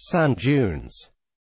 Sand dunes